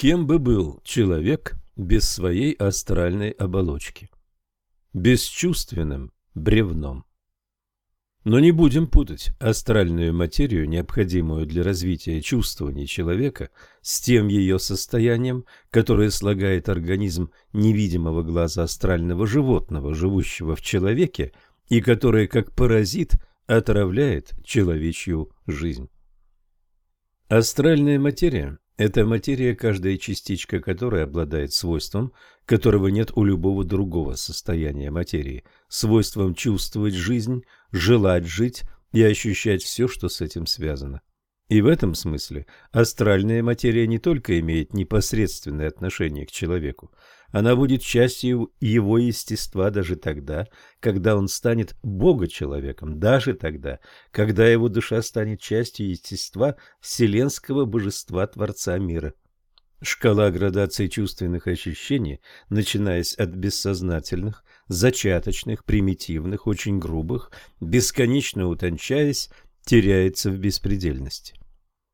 Кем бы был человек без своей астральной оболочки? Бесчувственным бревном. Но не будем путать астральную материю, необходимую для развития чувствований человека, с тем ее состоянием, которое слагает организм невидимого глаза астрального животного, живущего в человеке, и которое, как паразит, отравляет человечью жизнь. Астральная материя это материя, каждая частичка которой обладает свойством, которого нет у любого другого состояния материи, свойством чувствовать жизнь, желать жить и ощущать все, что с этим связано. И в этом смысле астральная материя не только имеет непосредственное отношение к человеку, она будет частью его естества даже тогда, когда он станет Бога-человеком, даже тогда, когда его душа станет частью естества вселенского божества Творца мира. Шкала градаций чувственных ощущений, начинаясь от бессознательных, зачаточных, примитивных, очень грубых, бесконечно утончаясь, теряется в беспредельности.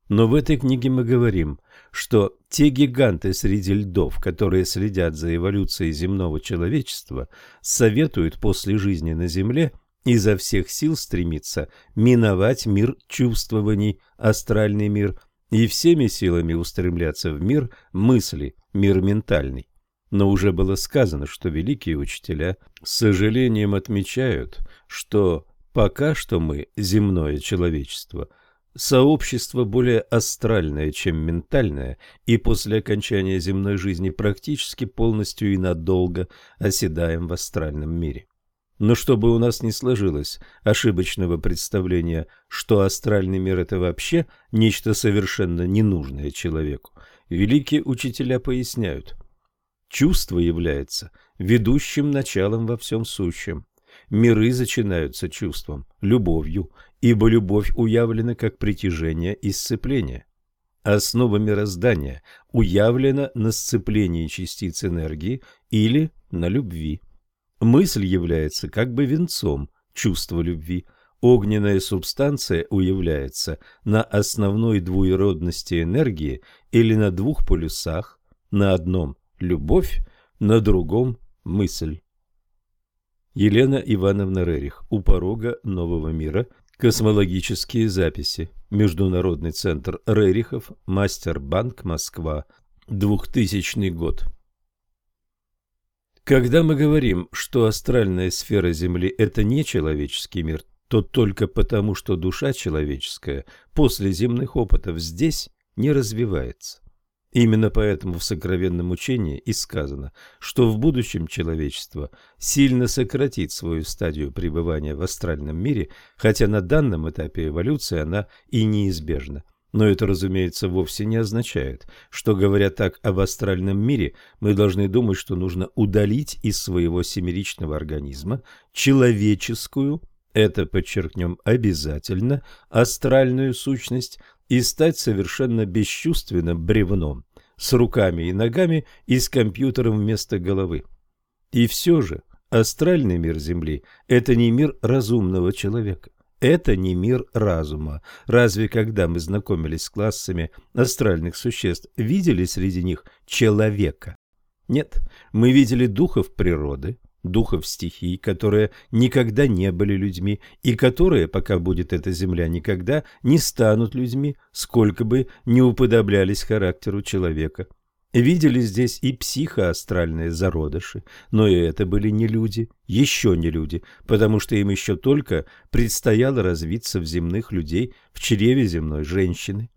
Но в этой книге мы говорим, что те гиганты среди льдов, которые следят за эволюцией земного человечества, советуют после жизни на Земле изо всех сил стремиться миновать мир чувствований, астральный мир, и всеми силами устремляться в мир мысли, мир ментальный. Но уже было сказано, что великие учителя с сожалением отмечают, что пока что мы, земное человечество – сообщество более астральное, чем ментальное, и после окончания земной жизни практически полностью и надолго оседаем в астральном мире. Но чтобы у нас не сложилось ошибочного представления, что астральный мир – это вообще нечто совершенно ненужное человеку, великие учителя поясняют. Чувство является ведущим началом во всем сущем. Миры зачинаются чувством, любовью, ибо любовь уявлена как притяжение и сцепление. Основа мироздания уявлена на сцеплении частиц энергии или на любви. Мысль является как бы венцом чувства любви. Огненная субстанция уявляется на основной двуеродности энергии или на двух полюсах, на одном – любовь, на другом – мысль. Елена Ивановна Рерих. У порога нового мира. Космологические записи. Международный центр Рерихов. Мастербанк. Москва. 2000 год. Когда мы говорим, что астральная сфера Земли – это не человеческий мир, то только потому, что душа человеческая после земных опытов здесь не развивается. Именно поэтому в сокровенном учении и сказано, что в будущем человечество сильно сократит свою стадию пребывания в астральном мире, хотя на данном этапе эволюции она и неизбежна. Но это, разумеется, вовсе не означает, что, говоря так об астральном мире, мы должны думать, что нужно удалить из своего семеричного организма человеческую, это подчеркнем обязательно, астральную сущность и стать совершенно бесчувственным бревном, с руками и ногами и с компьютером вместо головы. И все же астральный мир Земли – это не мир разумного человека. Это не мир разума. Разве когда мы знакомились с классами астральных существ, видели среди них человека? Нет, мы видели духов природы, духов стихий, которые никогда не были людьми и которые, пока будет эта земля, никогда не станут людьми, сколько бы не уподоблялись характеру человека. Видели здесь и психоастральные зародыши, но и это были не люди, еще не люди, потому что им еще только предстояло развиться в земных людей в чреве земной женщины.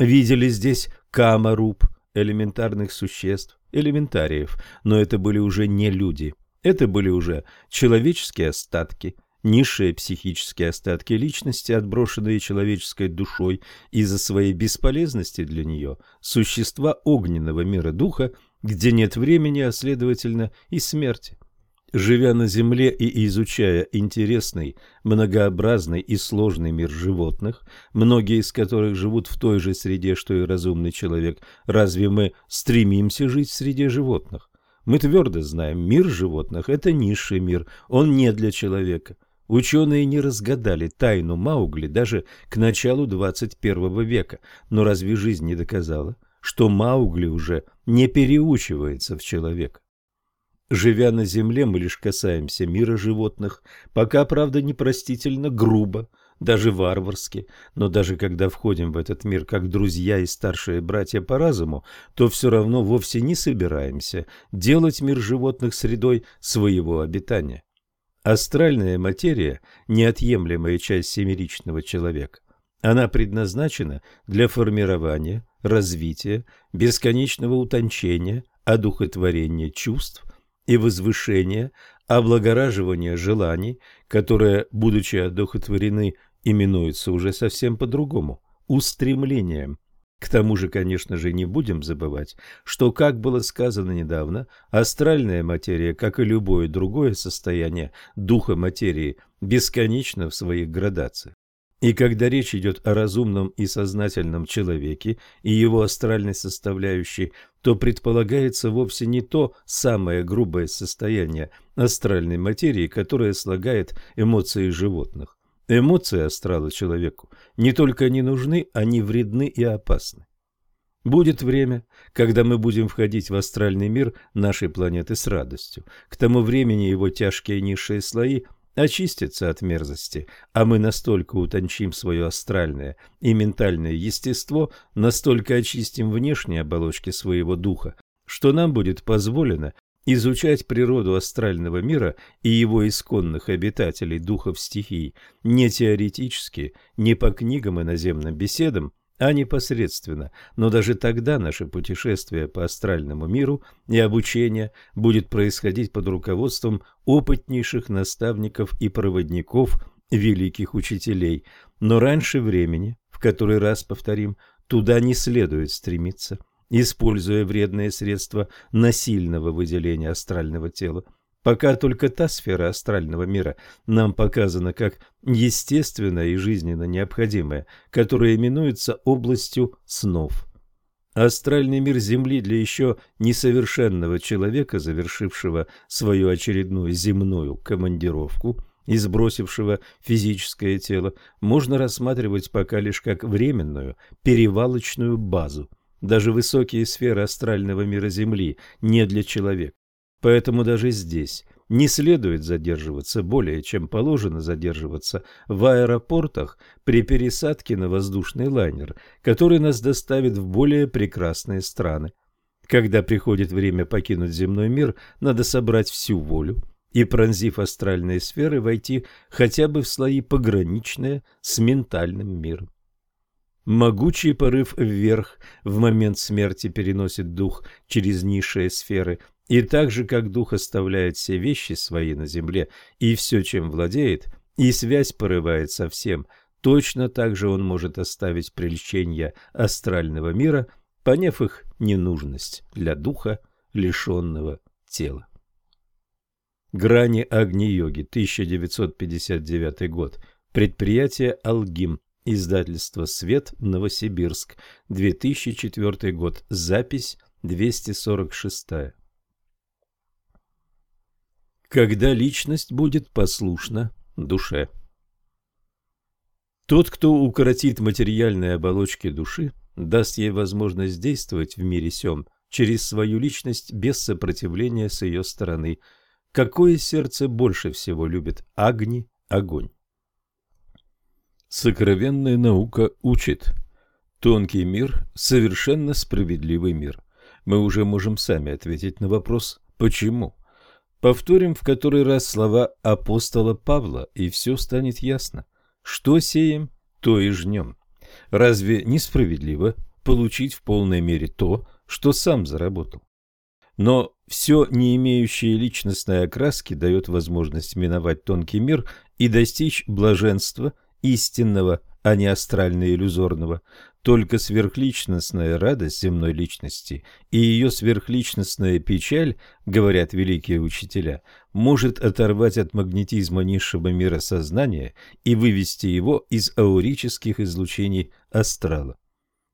Видели здесь камаруб, элементарных существ, элементариев, но это были уже не люди – это были уже человеческие остатки, низшие психические остатки личности, отброшенные человеческой душой из-за своей бесполезности для нее, существа огненного мира духа, где нет времени, а следовательно и смерти. Живя на Земле и изучая интересный, многообразный и сложный мир животных, многие из которых живут в той же среде, что и разумный человек, разве мы стремимся жить в среде животных? Мы твердо знаем, мир животных – это низший мир, он не для человека. Ученые не разгадали тайну Маугли даже к началу 21 века, но разве жизнь не доказала, что Маугли уже не переучивается в человека. Живя на земле, мы лишь касаемся мира животных, пока, правда, непростительно грубо, даже варварски, но даже когда входим в этот мир как друзья и старшие братья по разуму, то все равно вовсе не собираемся делать мир животных средой своего обитания. Астральная материя – неотъемлемая часть семеричного человека. Она предназначена для формирования, развития, бесконечного утончения, одухотворения чувств и возвышения, облагораживания желаний, которые, будучи одухотворены, именуются уже совсем по-другому – устремлением. К тому же, конечно же, не будем забывать, что, как было сказано недавно, астральная материя, как и любое другое состояние духа материи, бесконечна в своих градациях. И когда речь идет о разумном и сознательном человеке и его астральной составляющей, то предполагается вовсе не то самое грубое состояние астральной материи, которое слагает эмоции животных. Эмоции астрала человеку не только не нужны, они вредны и опасны. Будет время, когда мы будем входить в астральный мир нашей планеты с радостью. К тому времени его тяжкие низшие слои очистятся от мерзости, а мы настолько утончим свое астральное и ментальное естество, настолько очистим внешние оболочки своего духа, что нам будет позволено изучать природу астрального мира и его исконных обитателей духов стихий не теоретически, не по книгам и наземным беседам, а непосредственно, но даже тогда наше путешествие по астральному миру и обучение будет происходить под руководством опытнейших наставников и проводников великих учителей, но раньше времени, в который раз повторим, туда не следует стремиться, используя вредные средства насильного выделения астрального тела, Пока только та сфера астрального мира нам показана как естественная и жизненно необходимая, которая именуется областью снов. Астральный мир Земли для еще несовершенного человека, завершившего свою очередную земную командировку и сбросившего физическое тело, можно рассматривать пока лишь как временную перевалочную базу. Даже высокие сферы астрального мира Земли не для человека. Поэтому даже здесь не следует задерживаться более, чем положено задерживаться в аэропортах при пересадке на воздушный лайнер, который нас доставит в более прекрасные страны. Когда приходит время покинуть земной мир, надо собрать всю волю и, пронзив астральные сферы, войти хотя бы в слои пограничные с ментальным миром. Могучий порыв вверх в момент смерти переносит дух через низшие сферы – и так же, как дух оставляет все вещи свои на земле и все, чем владеет, и связь порывает со всем, точно так же он может оставить прельщения астрального мира, поняв их ненужность для духа, лишенного тела. Грани Агни-йоги, 1959 год. Предприятие «Алгим», издательство «Свет», Новосибирск, 2004 год. Запись 246 когда личность будет послушна душе. Тот, кто укоротит материальные оболочки души, даст ей возможность действовать в мире сём через свою личность без сопротивления с ее стороны. Какое сердце больше всего любит Агни, огонь? Сокровенная наука учит. Тонкий мир – совершенно справедливый мир. Мы уже можем сами ответить на вопрос «почему?». Повторим в который раз слова апостола Павла, и все станет ясно. Что сеем, то и жнем. Разве несправедливо получить в полной мере то, что сам заработал? Но все не имеющее личностной окраски дает возможность миновать тонкий мир и достичь блаженства истинного, а не астрально-иллюзорного. Только сверхличностная радость земной личности и ее сверхличностная печаль, говорят великие учителя, может оторвать от магнетизма низшего мира сознания и вывести его из аурических излучений астрала.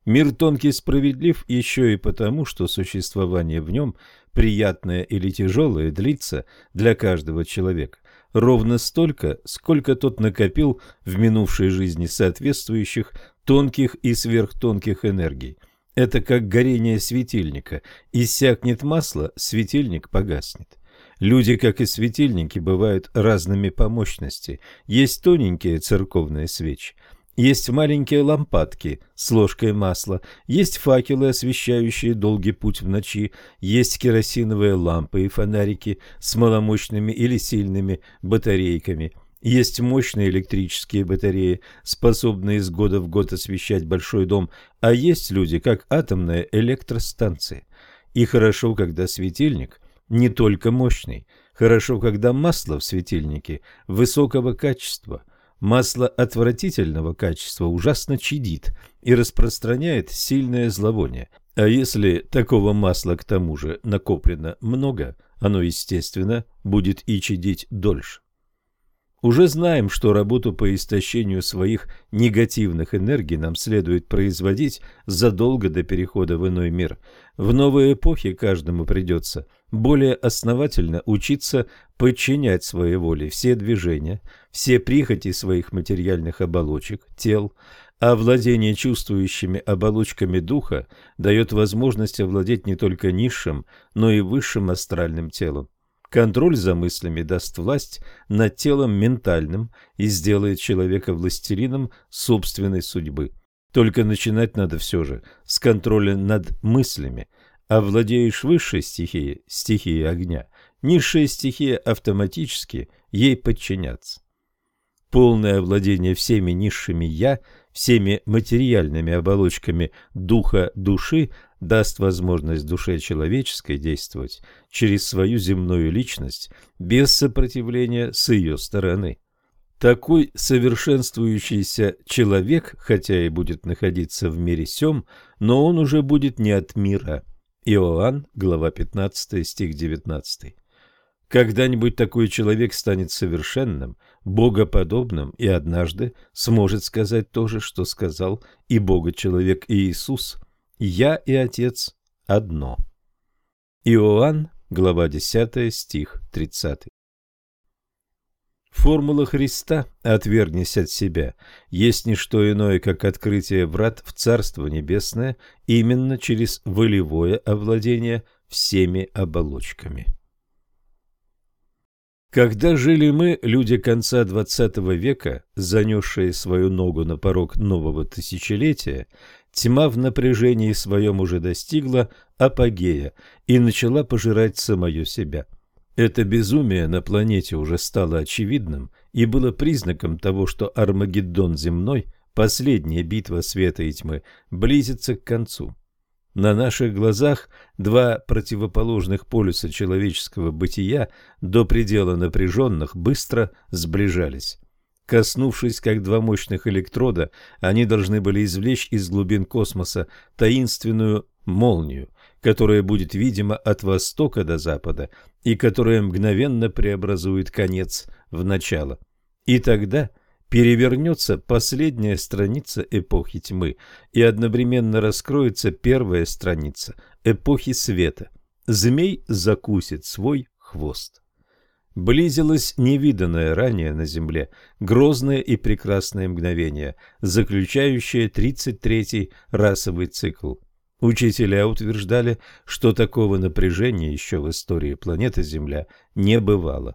Мир тонкий справедлив еще и потому, что существование в нем, приятное или тяжелое, длится для каждого человека ровно столько, сколько тот накопил в минувшей жизни соответствующих тонких и сверхтонких энергий. Это как горение светильника. Иссякнет масло, светильник погаснет. Люди, как и светильники, бывают разными по мощности. Есть тоненькие церковные свечи, есть маленькие лампадки с ложкой масла, есть факелы, освещающие долгий путь в ночи, есть керосиновые лампы и фонарики с маломощными или сильными батарейками, есть мощные электрические батареи, способные из года в год освещать большой дом, а есть люди, как атомная электростанция. И хорошо, когда светильник не только мощный, хорошо, когда масло в светильнике высокого качества – Масло отвратительного качества ужасно чадит и распространяет сильное зловоние. А если такого масла к тому же накоплено много, оно, естественно, будет и чадить дольше. Уже знаем, что работу по истощению своих негативных энергий нам следует производить задолго до перехода в иной мир. В новой эпохе каждому придется более основательно учиться подчинять своей воле все движения, все прихоти своих материальных оболочек, тел, а владение чувствующими оболочками духа дает возможность овладеть не только низшим, но и высшим астральным телом. Контроль за мыслями даст власть над телом ментальным и сделает человека властелином собственной судьбы. Только начинать надо все же с контроля над мыслями, а владеешь высшей стихией, стихией огня, низшая стихия автоматически ей подчинятся. Полное владение всеми низшими «я», всеми материальными оболочками духа души даст возможность душе человеческой действовать через свою земную личность без сопротивления с ее стороны. Такой совершенствующийся человек, хотя и будет находиться в мире сем, но он уже будет не от мира. Иоанн, глава 15, стих 19. Когда-нибудь такой человек станет совершенным, богоподобным и однажды сможет сказать то же, что сказал и Бога-человек Иисус – «Я и Отец одно». Иоанн, глава 10, стих 30. Формула Христа «отвергнись от себя» есть не что иное, как открытие врат в Царство Небесное именно через волевое овладение всеми оболочками. Когда жили мы, люди конца XX века, занесшие свою ногу на порог нового тысячелетия, Тьма в напряжении своем уже достигла апогея и начала пожирать самое себя. Это безумие на планете уже стало очевидным и было признаком того, что Армагеддон земной, последняя битва света и тьмы, близится к концу. На наших глазах два противоположных полюса человеческого бытия до предела напряженных быстро сближались. Коснувшись как два мощных электрода, они должны были извлечь из глубин космоса таинственную молнию, которая будет видима от востока до запада и которая мгновенно преобразует конец в начало. И тогда перевернется последняя страница эпохи тьмы и одновременно раскроется первая страница эпохи света. Змей закусит свой хвост. Близилось невиданное ранее на Земле грозное и прекрасное мгновение, заключающее 33-й расовый цикл. Учителя утверждали, что такого напряжения еще в истории планеты Земля не бывало.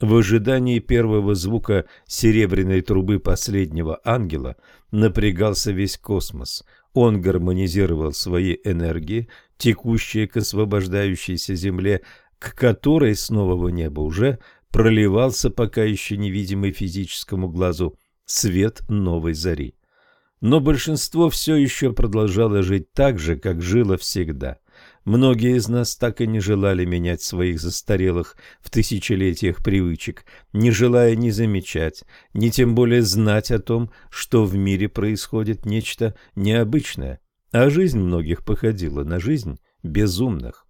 В ожидании первого звука серебряной трубы последнего ангела напрягался весь космос. Он гармонизировал свои энергии, текущие к освобождающейся Земле, к которой с нового неба уже проливался пока еще невидимый физическому глазу свет новой зари. Но большинство все еще продолжало жить так же, как жило всегда. Многие из нас так и не желали менять своих застарелых в тысячелетиях привычек, не желая ни замечать, ни тем более знать о том, что в мире происходит нечто необычное, а жизнь многих походила на жизнь безумных.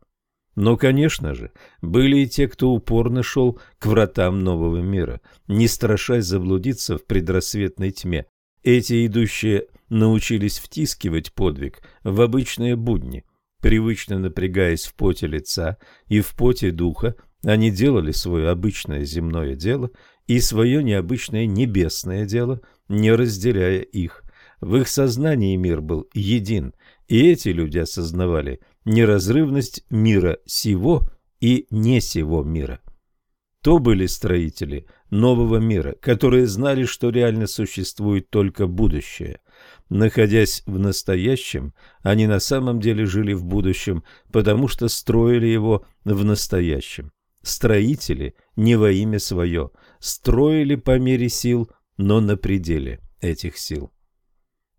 Но, конечно же, были и те, кто упорно шел к вратам нового мира, не страшась заблудиться в предрассветной тьме. Эти идущие научились втискивать подвиг в обычные будни, привычно напрягаясь в поте лица и в поте духа, они делали свое обычное земное дело и свое необычное небесное дело, не разделяя их. В их сознании мир был един, и эти люди осознавали неразрывность мира сего и не сего мира. То были строители нового мира, которые знали, что реально существует только будущее. Находясь в настоящем, они на самом деле жили в будущем, потому что строили его в настоящем. Строители не во имя свое, строили по мере сил, но на пределе этих сил.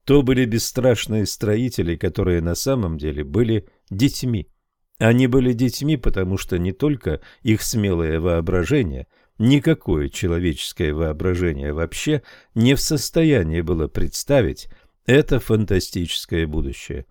То были бесстрашные строители, которые на самом деле были детьми. Они были детьми, потому что не только их смелое воображение, никакое человеческое воображение вообще не в состоянии было представить это фантастическое будущее.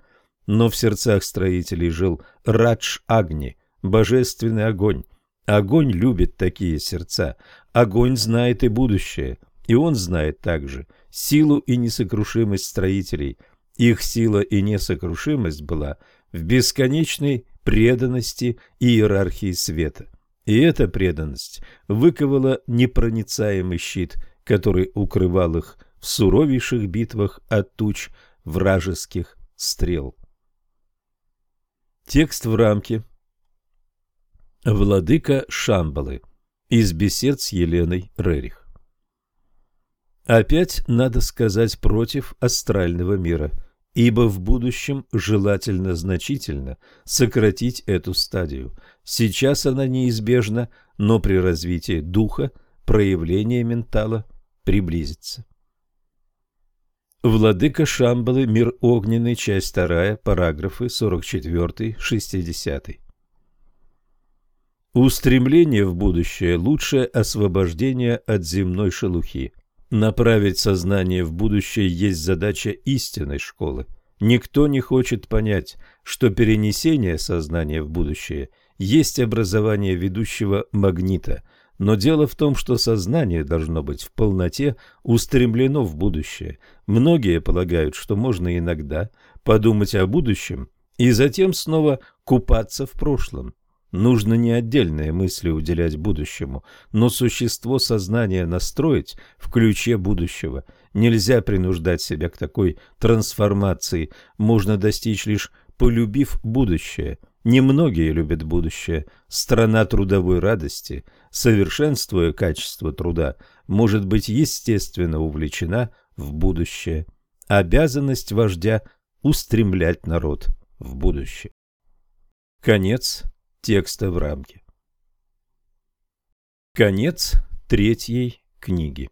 Но в сердцах строителей жил Радж-Агни, божественный огонь. Огонь любит такие сердца. Огонь знает и будущее – и он знает также силу и несокрушимость строителей. Их сила и несокрушимость была в бесконечной преданности иерархии света. И эта преданность выковала непроницаемый щит, который укрывал их в суровейших битвах от туч вражеских стрел. Текст в рамке. Владыка Шамбалы. Из бесед с Еленой Рерих. Опять надо сказать против астрального мира, ибо в будущем желательно значительно сократить эту стадию. Сейчас она неизбежна, но при развитии духа проявление ментала приблизится. Владыка Шамбалы, мир огненный, часть 2, параграфы 44-60. Устремление в будущее – лучшее освобождение от земной шелухи. Направить сознание в будущее есть задача истинной школы. Никто не хочет понять, что перенесение сознания в будущее есть образование ведущего магнита, но дело в том, что сознание должно быть в полноте устремлено в будущее. Многие полагают, что можно иногда подумать о будущем и затем снова купаться в прошлом. Нужно не отдельные мысли уделять будущему, но существо сознания настроить в ключе будущего. Нельзя принуждать себя к такой трансформации, можно достичь лишь полюбив будущее. Немногие любят будущее. Страна трудовой радости, совершенствуя качество труда, может быть естественно увлечена в будущее. Обязанность вождя – устремлять народ в будущее. Конец текста в рамке. Конец третьей книги.